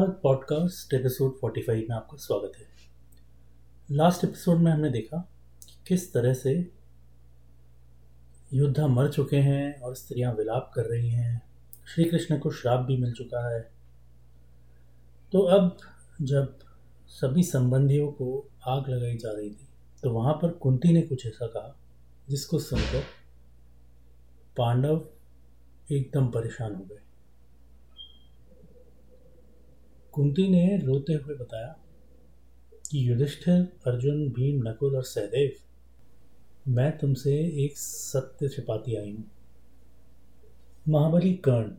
Mahabharat podcast episode 45 में आपका स्वागत है। लास्ट एपिसोड में हमने देखा कि किस तरह से योद्धा मर चुके हैं और स्त्रियाँ विलाप कर रही हैं। श्री कृष्ण को श्राप भी मिल चुका है। तो अब जब सभी संबंधियों को आग लगाई जा रही थी तो वहाँ पर कुंती ने कुछ ऐसा कहा जिसको सुनकर पांडव एकदम परेशान हो गए। कुंती ने रोते हुए बताया कि युधिष्ठिर, अर्जुन, भीम, नकुल और सहदेव, मैं तुमसे एक सत्य छिपाती आई हूँ। महाबली कर्ण,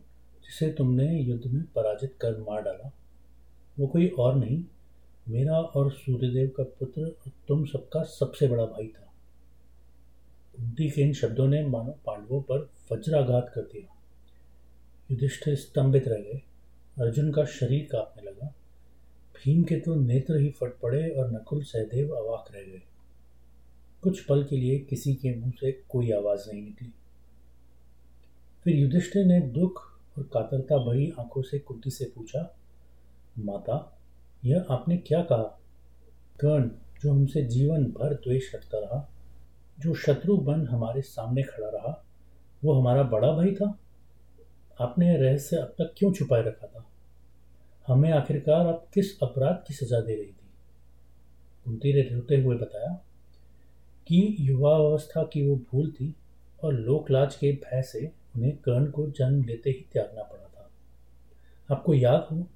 जिसे तुमने युद्ध में पराजित कर मार डाला, वो कोई और नहीं, मेरा और सूर्यदेव का पुत्र और तुम सबका सबसे बड़ा भाई था। कुंती के इन शब्दों ने मानो पांडवों पर वज्राघात कर दिया। युधिष्ठिर स्तंभित रह गए। अर्जुन का शरीर कांपने लगा। भीम के तो नेत्र ही फट पड़े और नकुल सहदेव अवाक रह गए। कुछ पल के लिए किसी के मुँह से कोई आवाज़ नहीं निकली। फिर युधिष्ठिर ने दुख और कातरता भरी आँखों से कुंती से पूछा, माता, यह आपने क्या कहा? कर्ण, जो हमसे जीवन भर द्वेष रखता रहा, जो शत्रु बन हमारे सामने खड़ा रहा, वो हमारा बड़ा भाई था? आपने रहस्य अब तक क्यों छुपाए रखा था? हमें आखिरकार आप किस अपराध की सजा दे रही थी? कुंती ने रोते हुए बताया, कि युवा अवस्था की वो भूल थी और लोकलाज के भय से उन्हें कर्ण को जन्म लेते ही त्यागना पड़ा था। आपको याद हो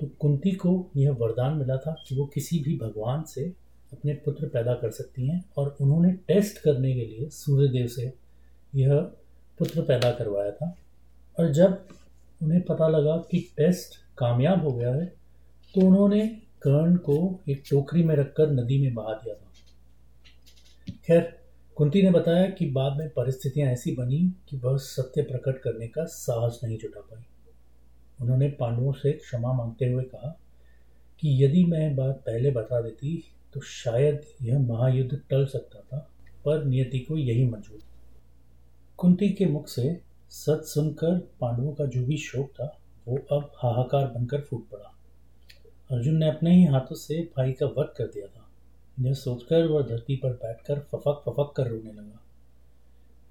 तो कुंती को यह वरदान मिला था कि वो किसी भी भगवान से अपने पुत्र पैदा कर सकती हैं और उन्होंने टेस्ट करने के लिए सूर्यदेव से यह पुत्र पैदा करवाया था। और जब उन्हें पता लगा कि टेस्ट कामयाब हो गया है तो उन्होंने कर्ण को एक टोकरी में रखकर नदी में बहा दिया था। खैर, कुंती ने बताया कि बाद में परिस्थितियाँ ऐसी बनी कि वह सत्य प्रकट करने का साहस नहीं जुटा पाई। उन्होंने पांडवों से क्षमा मांगते हुए कहा कि यदि मैं बात पहले बता देती तो शायद यह महायुद्ध टल सकता था, पर नियति को यही मंजूर। कुंती के मुख से सच सुनकर पांडवों का जो भी शोक था, वो अब हाहाकार बनकर फूट पड़ा। अर्जुन ने अपने ही हाथों से भाई का वध कर दिया था। यह सोचकर वह धरती पर बैठकर फफक फफक कर रोने लगा।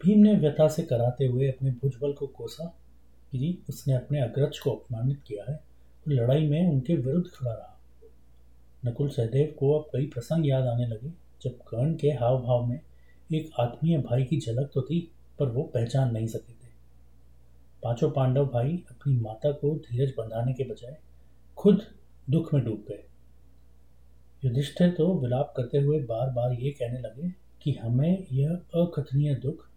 भीम ने व्यथा से कराते हुए अपने भुजबल को कोसा कि उसने अपने अग्रज को अपमानित किया है और लड़ाई में उनके विरुद्ध खड़ा रहा। नकुल सहदेव को अब कई प्रसंग याद आने लगे, जब कर्ण के हाव भाव में एक आत्मीय भाई की झलक तो थी, पर वो पहचान नहीं सके पाँचों पांडव भाई अपनी माता को धीरज बंधाने के बजाय खुद दुख में डूब गए। युधिष्ठिर तो विलाप करते हुए बार बार ये कहने लगे कि हमें यह अकथनीय दुख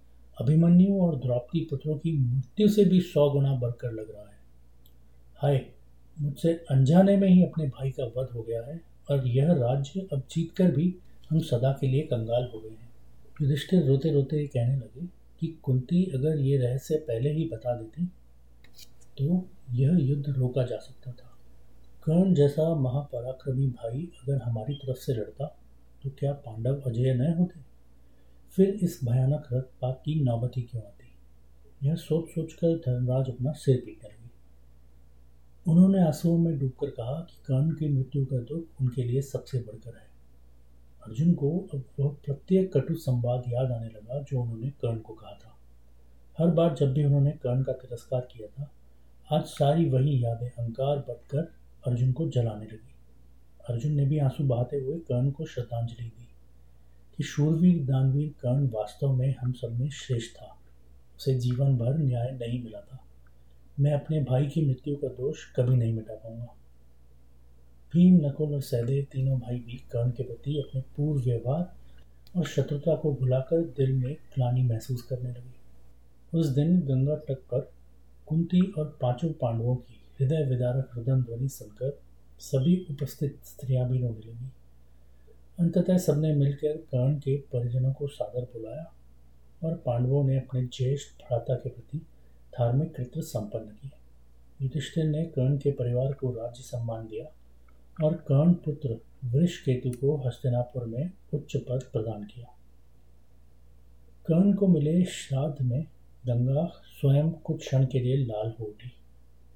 अभिमन्यु और द्रौपदी पुत्रों की मृत्यु से भी सौ गुना बढ़कर लग रहा है। हाय, मुझसे अनजाने में ही अपने भाई का वध हो गया है और यह राज्य अब जीतकर भी हम सदा के लिए कंगाल हो गए हैं। युधिष्ठिर रोते रोते कहने लगे कि कुंती अगर ये रहस्य पहले ही बता देती तो यह युद्ध रोका जा सकता था। कर्ण जैसा महापराक्रमी भाई अगर हमारी तरफ़ से लड़ता तो क्या पांडव अजय न होते? फिर इस भयानक रथपात की नौबती क्यों आती? यह सोच सोच कर धर्मराज अपना सिर पीटने लगे। उन्होंने आंसुओं में डूबकर कहा कि कर्ण की मृत्यु का दुख उनके लिए सबसे बढ़कर है। अर्जुन को अब वह प्रत्येक कटु संवाद याद आने लगा जो उन्होंने कर्ण को कहा था। हर बार जब भी उन्होंने कर्ण का तिरस्कार किया था, आज सारी वही यादें अंकार बढ़कर अर्जुन को जलाने लगी। अर्जुन ने भी आँसू बहाते हुए कर्ण को श्रद्धांजलि दी कि शूरवीर, दानवीर कर्ण वास्तव में हम सब में श्रेष्ठ था। उसे जीवन भर न्याय नहीं मिला था। मैं अपने भाई की मृत्यु का दोष कभी नहीं मिटा पाऊँगा। भीम नकुल और सहदेव तीनों भाई भी कर्ण के प्रति अपने पूर्व व्यवहार और शत्रुता को भुलाकर दिल में ग्लानी महसूस करने लगे। उस दिन गंगा तट पर कुंती और पाँचों पांडवों की हृदय विदारक हृदय ध्वनि सुनकर सभी उपस्थित स्त्रियाँ भी रोने लगी। अंततः सबने मिलकर कर्ण के परिजनों को सादर बुलाया और पांडवों ने अपने ज्येष्ठ भ्राता के प्रति धार्मिक कृत्य संपन्न किए युधिष्ठिर ने कर्ण के परिवार को राज्य सम्मान दिया और कर्ण पुत्र वृष केतु को हस्तिनापुर में उच्च पद प्रदान किया। कर्ण को मिले श्राद्ध में गंगा स्वयं कुछ क्षण के लिए लाल हो उठी।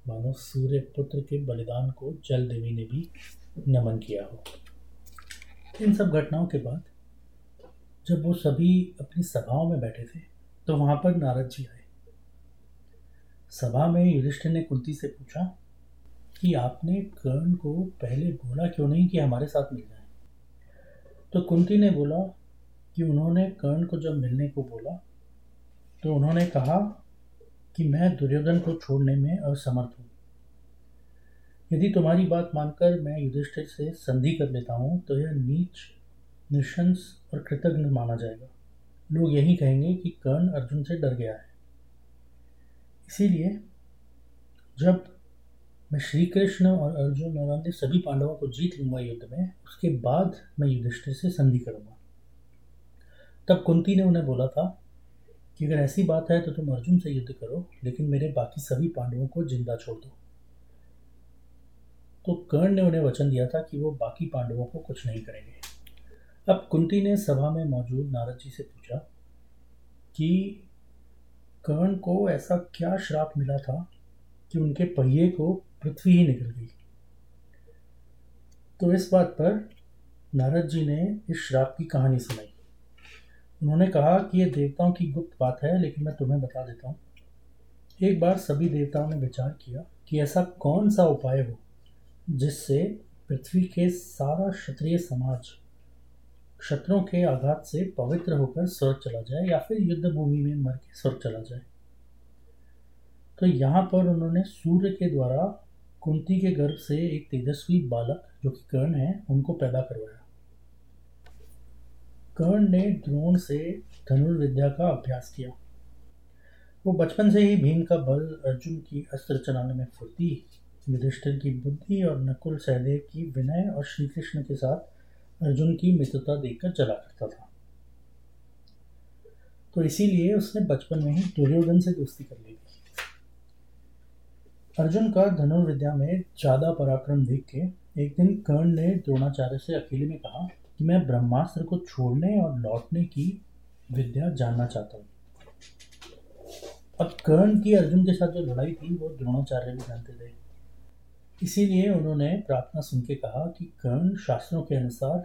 मानो सूर्य पुत्र के बलिदान को जल देवी ने भी नमन किया हो। इन सब घटनाओं के बाद जब वो सभी अपनी सभाओं में बैठे थे तो वहाँ पर नारद जी आए। सभा में युधिष्ठिर ने कुंती से पूछा कि आपने कर्ण को पहले बोला क्यों नहीं कि हमारे साथ मिल जाए? तो कुंती ने बोला कि उन्होंने कर्ण को जब मिलने को बोला तो उन्होंने कहा कि मैं दुर्योधन को छोड़ने में असमर्थ हूँ। यदि तुम्हारी बात मानकर मैं युधिष्ठिर से संधि कर लेता हूँ तो यह नीच, निशंस और कृतज्ञ माना जाएगा। लोग यही कहेंगे कि कर्ण अर्जुन से डर गया है। इसीलिए जब मैं श्री कृष्ण और अर्जुन और अन्य सभी पांडवों को जीत लूँगा युद्ध में, उसके बाद मैं युधिष्ठिर से संधि करूँगा। तब कुंती ने उन्हें बोला था कि अगर ऐसी बात है तो तुम अर्जुन से युद्ध करो, लेकिन मेरे बाकी सभी पांडवों को ज़िंदा छोड़ दो। तो कर्ण ने उन्हें वचन दिया था कि वो बाकी पांडवों को कुछ नहीं करेंगे। अब कुंती ने सभा में मौजूद नारद जी से पूछा कि कर्ण को ऐसा क्या श्राप मिला था कि उनके पहिए को पृथ्वी ही निकल गई। तो इस बात पर नारद जी ने इस श्राप की कहानी सुनाई। उन्होंने कहा कि यह देवताओं की गुप्त बात है, लेकिन मैं तुम्हें बता देता हूँ। एक बार सभी देवताओं ने विचार किया कि ऐसा कौन सा उपाय हो जिससे पृथ्वी के सारा क्षत्रिय समाज क्षत्रों के आघात से पवित्र होकर स्वर्ग चला जाए या फिर युद्ध भूमि में मर के स्वर्ग चला जाए। तो यहाँ पर उन्होंने सूर्य के द्वारा कुंती के गर्भ से एक तेजस्वी बालक, जो कि कर्ण है, उनको पैदा करवाया। कर्ण ने द्रोण से धनुर्विद्या का अभ्यास किया। वो बचपन से ही भीम का बल अर्जुन की अस्त्र चलाने में फुर्ती, युधिष्ठिर की बुद्धि और नकुल सहदेव की विनय और श्री कृष्ण के साथ अर्जुन की मित्रता देखकर चला करता था। तो इसीलिए उसने बचपन में ही दुर्योधन से दोस्ती कर ली। अर्जुन का धनुर्विद्या में ज़्यादा पराक्रम देख के एक दिन कर्ण ने द्रोणाचार्य से अकेले में कहा कि मैं ब्रह्मास्त्र को छोड़ने और लौटने की विद्या जानना चाहता हूँ। अब कर्ण की अर्जुन के साथ जो लड़ाई थी, वो द्रोणाचार्य भी जानते थे। इसीलिए उन्होंने प्रार्थना सुन के कहा कि कर्ण शास्त्रों के अनुसार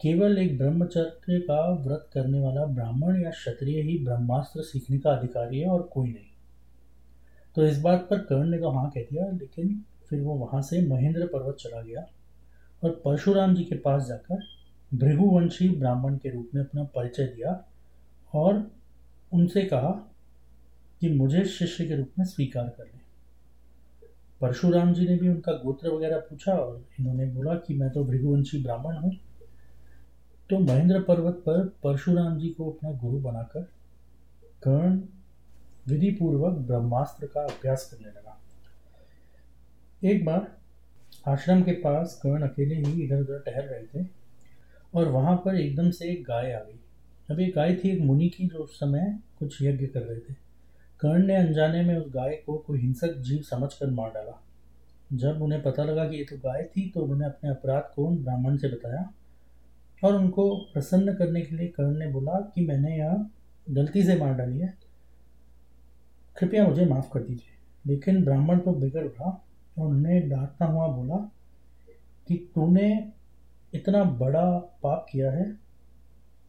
केवल एक ब्रह्मचर्य का व्रत करने वाला ब्राह्मण या क्षत्रिय ही ब्रह्मास्त्र सीखने का अधिकारी है और कोई नहीं। तो इस बात पर कर्ण ने तो हाँ कह दिया, लेकिन फिर वो वहाँ से महेंद्र पर्वत चला गया और परशुराम जी के पास जाकर भृगुवंशी ब्राह्मण के रूप में अपना परिचय दिया और उनसे कहा कि मुझे शिष्य के रूप में स्वीकार कर लें। परशुराम जी ने भी उनका गोत्र वगैरह पूछा और इन्होंने बोला कि मैं तो भृगुवंशी ब्राह्मण हूँ। तो महेंद्र पर्वत पर परशुराम जी को अपना गुरु बनाकर कर्ण विधि पूर्वक ब्रह्मास्त्र का अभ्यास करने लगा। एक बार आश्रम के पास कर्ण अकेले ही इधर उधर टहल रहे थे और वहाँ पर एकदम से एक गाय आ गई। अब ये गाय थी एक मुनि की जो उस समय कुछ यज्ञ कर रहे थे। कर्ण ने अनजाने में उस गाय को कोई हिंसक जीव समझकर मार डाला। जब उन्हें पता लगा कि ये तो गाय थी तो उन्होंने अपने अपराध को उन ब्राह्मण से बताया और उनको प्रसन्न करने के लिए कर्ण ने बोला कि मैंने यह गलती से मार डाली है। कृपया मुझे माफ़ कर दीजिए। लेकिन ब्राह्मण तो बिगड़ उठा और उन्हें डांटता हुआ बोला कि तूने इतना बड़ा पाप किया है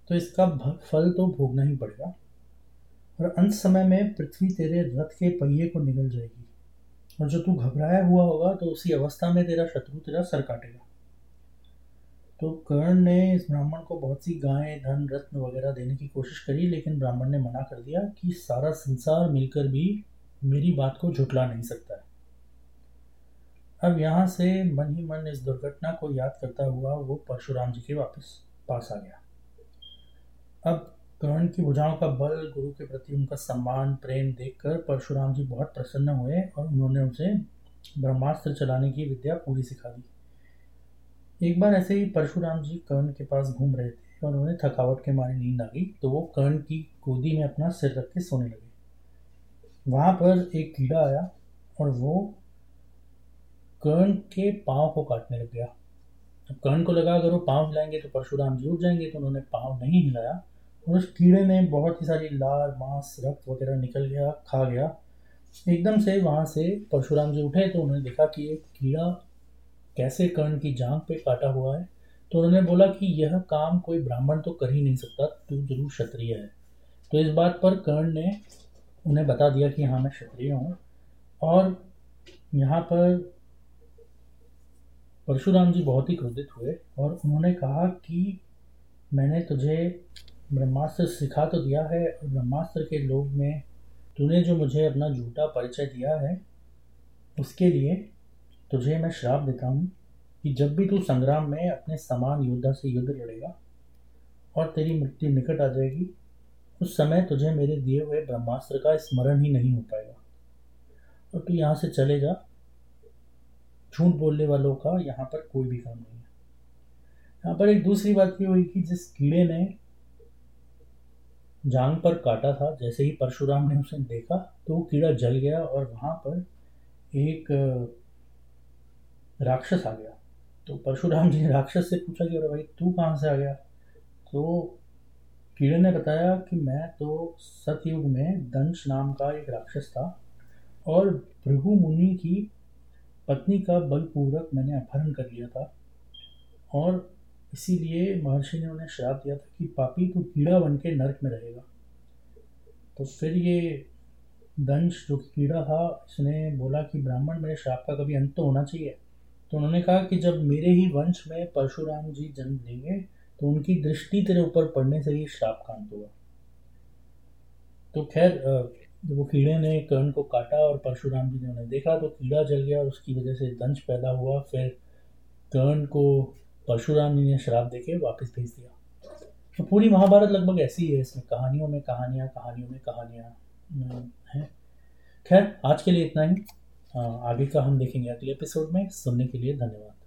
तो इसका फल तो भोगना ही पड़ेगा। और अंत समय में पृथ्वी तेरे रथ के पहिए को निगल जाएगी। और जो तू घबराया हुआ होगा तो उसी अवस्था में तेरा शत्रु तेरा सर काटेगा। तो कर्ण ने इस ब्राह्मण को बहुत सी गायें, धन, रत्न वगैरह देने की कोशिश करी, लेकिन ब्राह्मण ने मना कर दिया कि सारा संसार मिलकर भी मेरी बात को झुटला नहीं सकता है। अब यहाँ से मन ही मन इस दुर्घटना को याद करता हुआ वो परशुराम जी के वापस, पास आ गया। अब कर्ण की भुजाओं का बल, गुरु के प्रति उनका सम्मान, प्रेम देखकर परशुराम जी बहुत प्रसन्न हुए और उन्होंने उसे ब्रह्मास्त्र चलाने की विद्या पूरी सिखा दी। एक बार ऐसे ही परशुराम जी कर्ण के पास घूम रहे थे और उन्हें थकावट के मारे नींद आ गई तो वो कर्ण की गोदी में अपना सिर रख के सोने लगे। वहाँ पर एक कीड़ा आया और वो कर्ण के पाँव को काटने लग गया। अब कर्ण को लगा, अगर वो पाँव हिलाएँगे तो परशुराम जी उठ जाएँगे तो उन्होंने पाँव नहीं हिलाया और उस कीड़े ने बहुत ही सारी लार, मांस, रक्त वगैरह निकल गया, खा गया। एकदम से वहाँ से परशुराम जी उठे तो उन्होंने देखा कि एक कीड़ा कैसे कर्ण की जांग पे काटा हुआ है? तो उन्होंने बोला कि यह काम कोई ब्राह्मण तो कर ही नहीं सकता, तू ज़रूर क्षत्रिय है। तो इस बात पर कर्ण ने उन्हें बता दिया कि हाँ मैं क्षत्रिय हूँ। और यहाँ पर परशुराम जी बहुत ही क्रोधित हुए और उन्होंने कहा कि मैंने तुझे ब्रह्मास्त्र सिखा तो दिया है और ब्रह्मास्त्र के लोग में तूने जो मुझे अपना झूठा परिचय दिया है, उसके लिए तुझे मैं श्राप देता हूँ कि जब भी तू संग्राम में अपने समान योद्धा से युद्ध लड़ेगा और तेरी मृत्यु निकट आ जाएगी, उस समय तुझे मेरे दिए हुए ब्रह्मास्त्र का स्मरण ही नहीं हो पाएगा। और तू यहाँ से चले जा। झूठ बोलने वालों का यहाँ पर कोई भी काम नहीं है। यहाँ पर एक दूसरी बात ये हुई कि जिस कीड़े ने जांग पर काटा था, जैसे ही परशुराम ने उसे देखा तो वो कीड़ा जल गया और वहाँ पर एक राक्षस आ गया। तो परशुराम जी ने राक्षस से पूछा कि अरे भाई, तू कहाँ से आ गया? तो कीड़े ने बताया कि मैं तो सतयुग में दंश नाम का एक राक्षस था और भृगु मुनि की पत्नी का बलपूर्वक मैंने अपहरण कर लिया था और इसीलिए महर्षि ने उन्हें श्राप दिया था कि पापी तू कीड़ा बन के नर्क में रहेगा। तो फिर ये दंश जो कीड़ा था, इसने बोला कि ब्राह्मण मेरे श्राप का कभी अंत तो होना चाहिए। तो उन्होंने कहा कि जब मेरे ही वंश में परशुराम जी जन्म लेंगे तो उनकी दृष्टि तेरे ऊपर पड़ने से ही श्राप का अंत हुआ तो खैर वो कीड़े ने कर्ण को काटा और परशुराम जी ने उन्हें देखा तो कीड़ा जल गया और उसकी वजह से दंश पैदा हुआ। फिर कर्ण को परशुराम जी ने श्राप देके वापस भेज दिया। तो पूरी महाभारत लगभग ऐसी है, इसमें कहानियों में कहानियाँ, कहानियों में कहानियाँ हैं। खैर, आज के लिए इतना ही। आगे का हम देखेंगे अगले एपिसोड में। सुनने के लिए धन्यवाद।